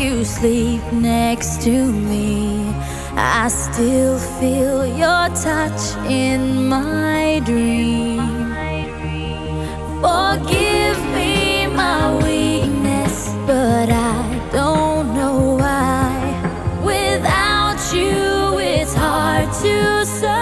you sleep next to me. I still feel your touch in my dream. Forgive me my weakness, but I don't know why. Without you, it's hard to survive.